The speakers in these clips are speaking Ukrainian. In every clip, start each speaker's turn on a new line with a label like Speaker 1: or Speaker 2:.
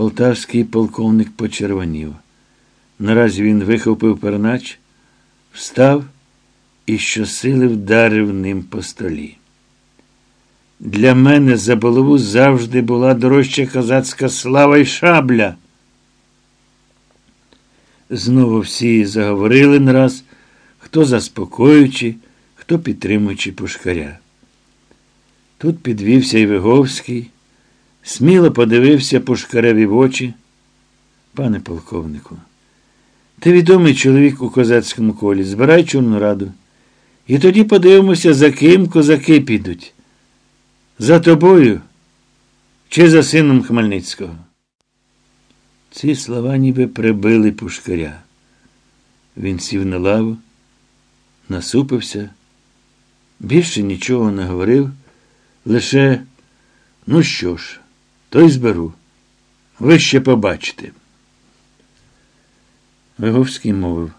Speaker 1: Полтавський полковник почервонів. Наразі він вихопив пернач, встав і щосили вдарив ним по столі. Для мене за голову завжди була дорожча козацька слава й шабля. Знову всі заговорили нараз, хто заспокоюючи, хто підтримуючи пушкаря. Тут підвівся і Виговський, сміло подивився пушкареві в очі. Пане полковнику, ти відомий чоловік у козацькому колі, збирай Чорну раду. І тоді подивимося, за ким козаки підуть. За тобою чи за сином Хмельницького. Ці слова ніби прибили пушкаря. Він сів на лаву, насупився, більше нічого не говорив, лише, ну що ж, то й зберу. Ви ще побачите. Виговський мовив.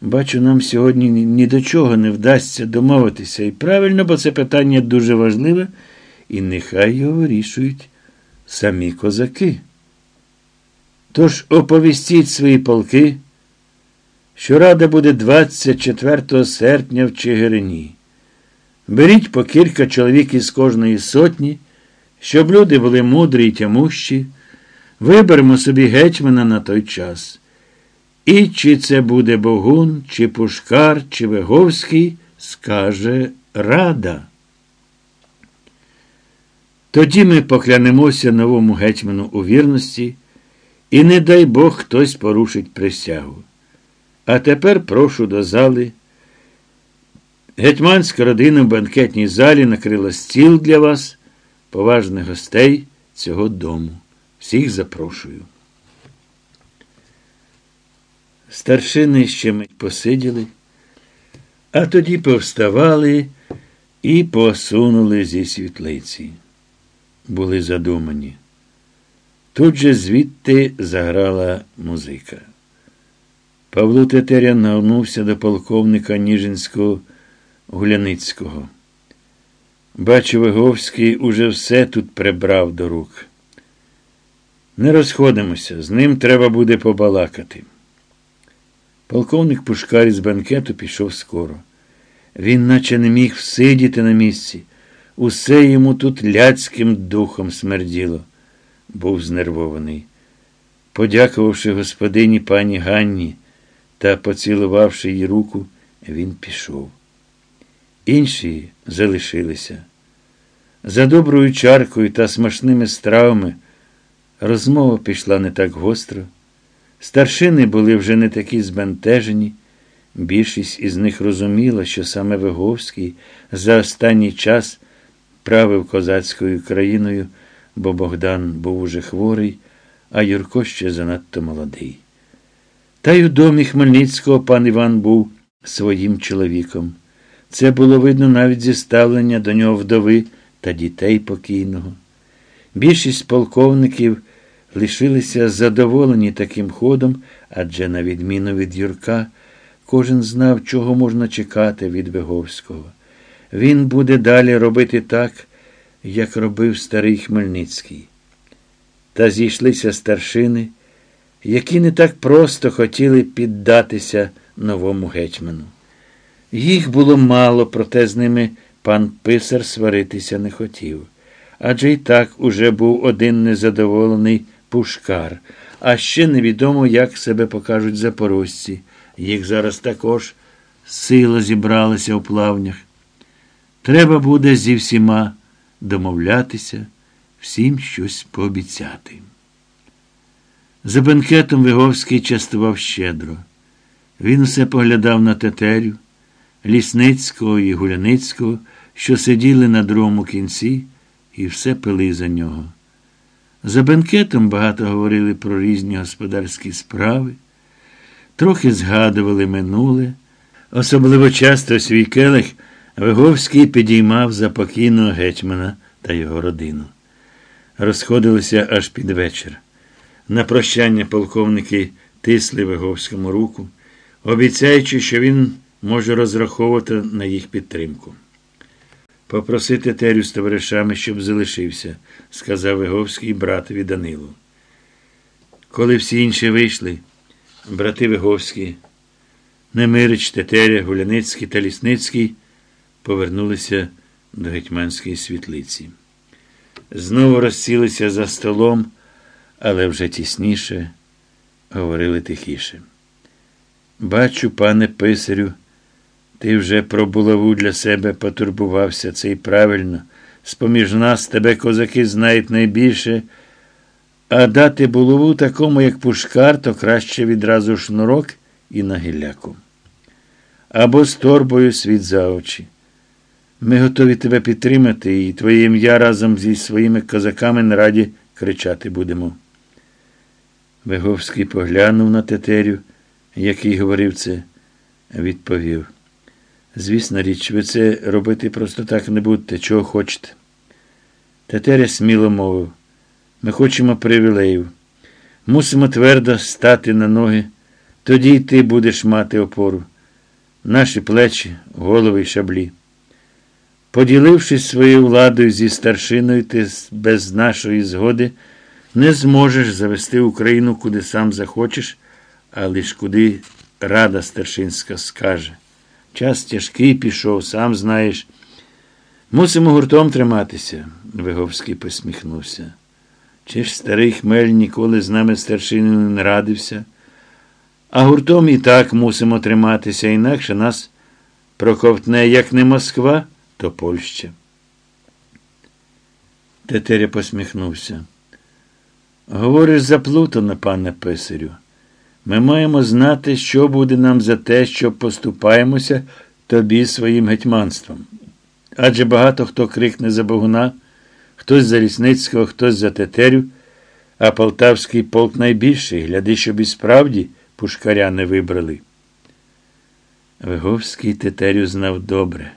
Speaker 1: Бачу, нам сьогодні ні до чого не вдасться домовитися. І правильно, бо це питання дуже важливе, і нехай його вирішують самі козаки. Тож оповістіть свої полки, що рада буде 24 серпня в Чигирині. Беріть по кілька чоловік із кожної сотні, щоб люди були мудрі й тямущі. Виберемо собі гетьмана на той час. І чи це буде Богун, чи Пушкар, чи Веговський, скаже Рада. Тоді ми поклянемося новому гетьману у вірності, і не дай Бог хтось порушить присягу. А тепер прошу до зали. Гетьманська родина в банкетній залі накрила стіл для вас, поважних гостей цього дому. Всіх запрошую. Старшини ще мить посиділи, а тоді повставали і посунули зі світлиці. Були задумані. Тут же звідти заграла музика. Павло Тетеря нагнувся до полковника Ніжинського Гуляницького. Бачу, Виговський уже все тут прибрав до рук. Не розходимося, з ним треба буде побалакати. Полковник Пушкар із банкету пішов скоро. Він наче не міг всидіти на місці. Усе йому тут ляцьким духом смерділо. Був знервований. Подякувавши господині пані Ганні та поцілувавши її руку, він пішов. Інші залишилися. За доброю чаркою та смачними стравами розмова пішла не так гостро. Старшини були вже не такі збентежені. Більшість із них розуміла, що саме Виговський за останній час правив козацькою країною, бо Богдан був уже хворий, а Юрко ще занадто молодий. Та й у домі Хмельницького пан Іван був своїм чоловіком. Це було видно навіть зі ставлення до нього вдови та дітей покійного. Більшість полковників лишилися задоволені таким ходом, адже, на відміну від Юрка, кожен знав, чого можна чекати від Виговського. Він буде далі робити так, як робив старий Хмельницький. Та зійшлися старшини, які не так просто хотіли піддатися новому гетьману. Їх було мало, проте з ними пан писар сваритися не хотів. Адже й так уже був один незадоволений пушкар, а ще невідомо, як себе покажуть запорожці. Їх зараз також сила зібралася у плавнях. Треба буде зі всіма домовлятися, всім щось пообіцяти. За бенкетом Виговський частував щедро. Він усе поглядав на тетерю, Лісницького і Гуляницького, що сиділи на другому кінці, і все пили за нього. За бенкетом багато говорили про різні господарські справи, трохи згадували минуле, особливо часто свій келих Виговський підіймав за покійного гетьмана та його родину. Розходилися аж під вечір. На прощання полковники тисли Виговському руку, обіцяючи, що він може розраховувати на їх підтримку. Попросити Терю з товаришами, щоб залишився, сказав Виговський братові Данилу. Коли всі інші вийшли, брати Виговські, Немирич, Тетеря, Гуляницький та Лісницький повернулися до гетьманської світлиці. Знову розсілися за столом, але вже тісніше, говорили тихіше. Бачу, пане писарю, ти вже про булаву для себе потурбувався це й правильно. З-поміж нас тебе козаки знають найбільше, а дати булаву такому, як пушкар, то краще відразу шнурок і на. Або з торбою світ за очі. Ми готові тебе підтримати, і твоє ім'я разом зі своїми козаками на раді кричати будемо. Виговський поглянув на тетерю, який говорив це, відповів. Звісна річ, ви це робити просто так не будете, чого хочете. Тетеря сміло мовив. Ми хочемо привілеїв. Мусимо твердо стати на ноги, тоді й ти будеш мати опору. Наші плечі, голови й шаблі. Поділившись своєю владою зі старшиною, ти без нашої згоди не зможеш завести Україну куди сам захочеш, а лиш куди рада старшинська скаже. Час тяжкий пішов, сам знаєш. Мусимо гуртом триматися, Виговський посміхнувся. Чи ж старий хмель ніколи з нами старшиною не радився? А гуртом і так мусимо триматися, інакше нас проковтне як не Москва, то Польща. Тетеря посміхнувся. Говориш заплутано, пане писарю. Ми маємо знати, що буде нам за те, що поступаємося тобі своїм гетьманством. Адже багато хто крикне за Богуна, хтось за Лісницького, хтось за Тетерю, а полтавський полк найбільший, гляди, щоб і справді пушкаря не вибрали. Виговський Тетерю знав добре.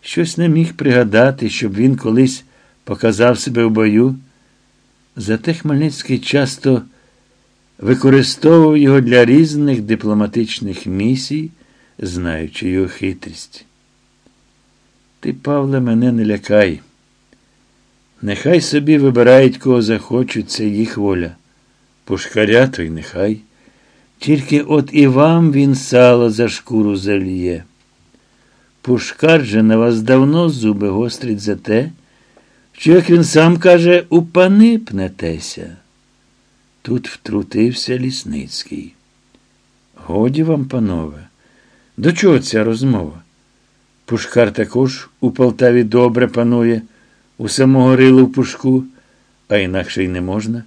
Speaker 1: Щось не міг пригадати, щоб він колись показав себе в бою. Зате Хмельницький часто використовував його для різних дипломатичних місій, знаючи його хитрість. Ти, Павле, мене не лякай. Нехай собі вибирають, кого захочуть, це їх воля. Пушкаря то й нехай. Тільки от і вам він сало за шкуру заліє. Пушкар же на вас давно зуби гострить за те, що, як він сам каже, у пнетеся. Тут втрутився Лісницький. Годі вам, панове, до чого ця розмова? Пушкар також у Полтаві добре панує, у самого рилу в пушку, а інакше й не можна.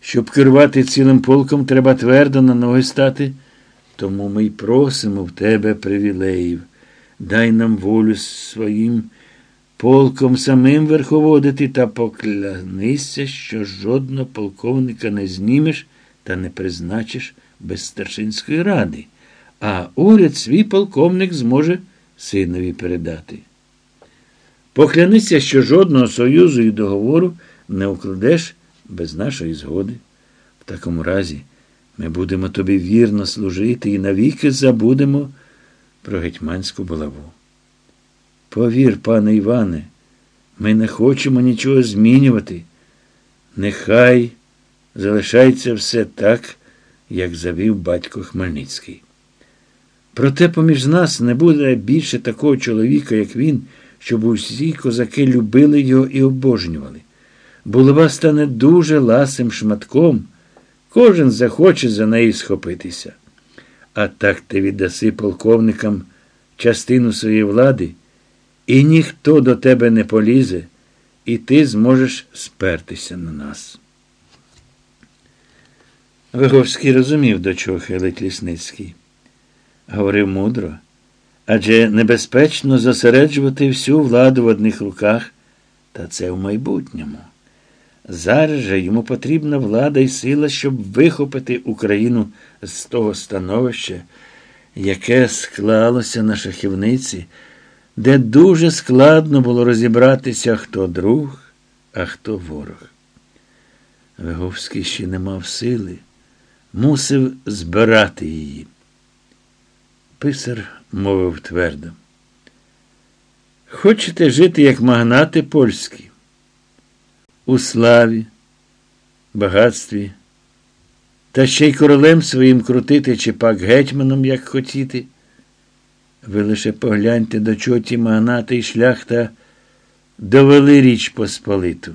Speaker 1: Щоб керувати цілим полком, треба твердо на ноги стати, тому ми й просимо в тебе привілеїв. Дай нам волю своїм полком самим верховодити та поклянися, що жодного полковника не знімеш та не призначиш без старшинської ради, а уряд свій полковник зможе синові передати. Поклянися, що жодного союзу і договору не укладеш без нашої згоди. В такому разі ми будемо тобі вірно служити і навіки забудемо про гетьманську булаву. Повір, пане Іване, ми не хочемо нічого змінювати. Нехай залишається все так, як завів батько Хмельницький. Проте поміж нас не буде більше такого чоловіка, як він, щоб усі козаки любили його і обожнювали. Булава стане дуже ласим шматком, кожен захоче за неї схопитися. А так ти віддаси полковникам частину своєї влади, і ніхто до тебе не полізе, і ти зможеш спертися на нас. Виговський розумів, до чого хилить Лісницький. Говорив мудро, адже небезпечно зосереджувати всю владу в одних руках, та це в майбутньому. Зараз же йому потрібна влада і сила, щоб вихопити Україну з того становища, яке склалося на шахівниці, де дуже складно було розібратися, хто друг, а хто ворог. Виговський ще не мав сили, мусив збирати її. Писар мовив твердо. Хочете жити, як магнати польські? у славі, багатстві та ще й королем своїм крутити, чи пак гетьманом, як хотіти. Ви лише погляньте, до чого ті магнати і шляхта довели річ Посполиту.